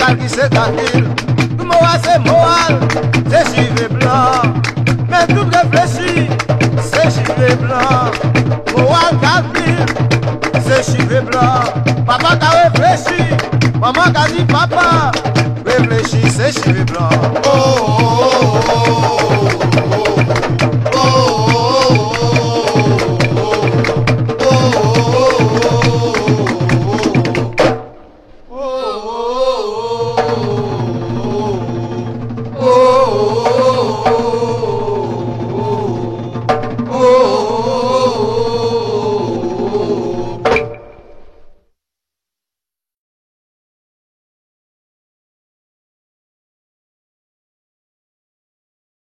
cas qui c'est tranquille. Tout moi c'est moral, c'est chivé blanc. Mais tout réfléchi, c'est chivé blanc. Moral calcul, c'est chivé blanc. Papa a réfléchi, maman a dit papa, réfléchi, c'est chivé blanc.